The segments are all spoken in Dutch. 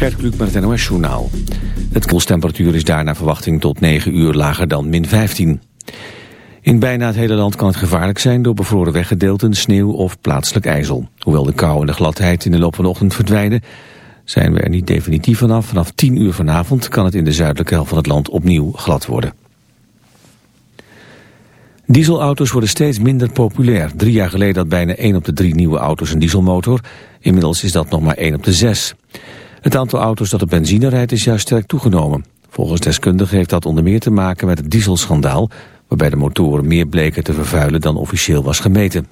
Gert Kluk met het NOS Journaal. Het koelstemperatuur is daar naar verwachting tot 9 uur lager dan min 15. In bijna het hele land kan het gevaarlijk zijn door bevroren weggedeelten, sneeuw of plaatselijk ijzel. Hoewel de kou en de gladheid in de loop van de ochtend verdwijnen, zijn we er niet definitief vanaf. Vanaf 10 uur vanavond kan het in de zuidelijke helft van het land opnieuw glad worden. Dieselauto's worden steeds minder populair. Drie jaar geleden had bijna 1 op de drie nieuwe auto's een dieselmotor. Inmiddels is dat nog maar 1 op de 6. Het aantal auto's dat op benzine rijdt is juist sterk toegenomen. Volgens deskundigen heeft dat onder meer te maken met het dieselschandaal... waarbij de motoren meer bleken te vervuilen dan officieel was gemeten.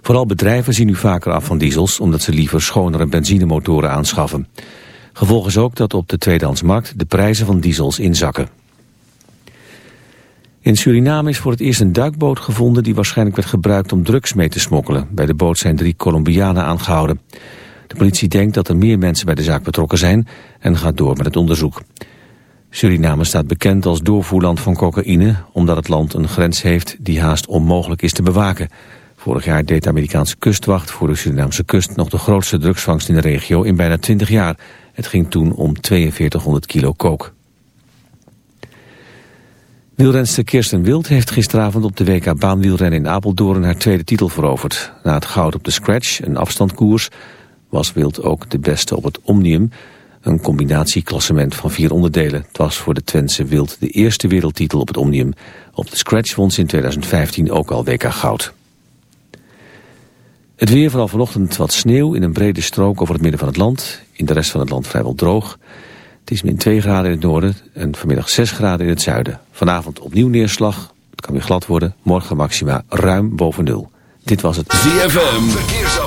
Vooral bedrijven zien nu vaker af van diesels... omdat ze liever schonere benzinemotoren aanschaffen. Gevolg is ook dat op de tweedehandsmarkt de prijzen van diesels inzakken. In Suriname is voor het eerst een duikboot gevonden die waarschijnlijk werd gebruikt om drugs mee te smokkelen. Bij de boot zijn drie Colombianen aangehouden. De politie denkt dat er meer mensen bij de zaak betrokken zijn en gaat door met het onderzoek. Suriname staat bekend als doorvoerland van cocaïne... omdat het land een grens heeft die haast onmogelijk is te bewaken. Vorig jaar deed de Amerikaanse kustwacht voor de Surinaamse kust... nog de grootste drugsvangst in de regio in bijna 20 jaar. Het ging toen om 4200 kilo kook. Wielrenster Kirsten Wild heeft gisteravond op de WK baanwielrennen in Apeldoorn haar tweede titel veroverd. Na het goud op de scratch, een afstandkoers, was Wild ook de beste op het Omnium, een combinatieklassement van vier onderdelen. Het was voor de Twentse Wild de eerste wereldtitel op het Omnium. Op de scratch won ze in 2015 ook al WK goud. Het weer vooral vanochtend wat sneeuw in een brede strook over het midden van het land. In de rest van het land vrijwel droog. Het is min 2 graden in het noorden en vanmiddag 6 graden in het zuiden. Vanavond opnieuw neerslag. Het kan weer glad worden. Morgen maxima ruim boven nul. Dit was het ZFM.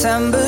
September.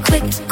Quick, quick,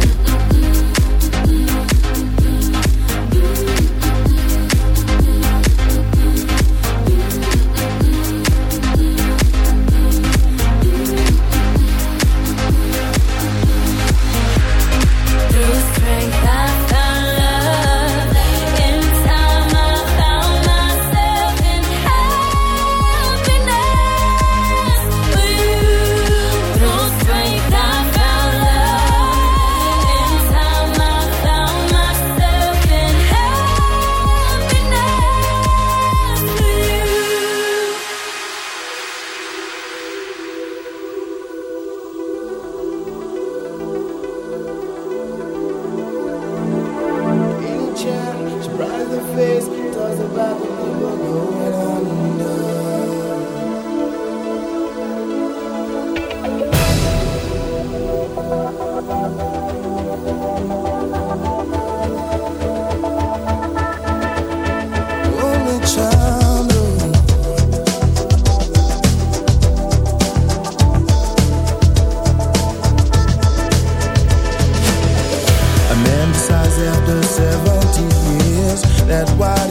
the seventy years. That's why.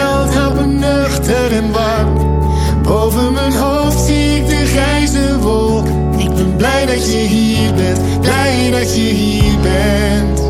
held, helpen nuchter en warm, Boven mijn hoofd zie ik de grijze wolk. Ik ben blij dat je hier bent, blij dat je hier bent.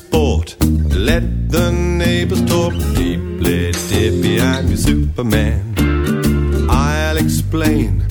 the neighbor's talk deeply, Dippy, I'm your Superman. I'll explain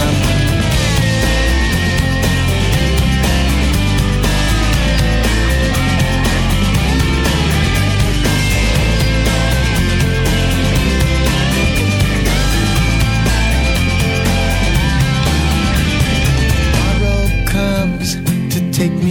take me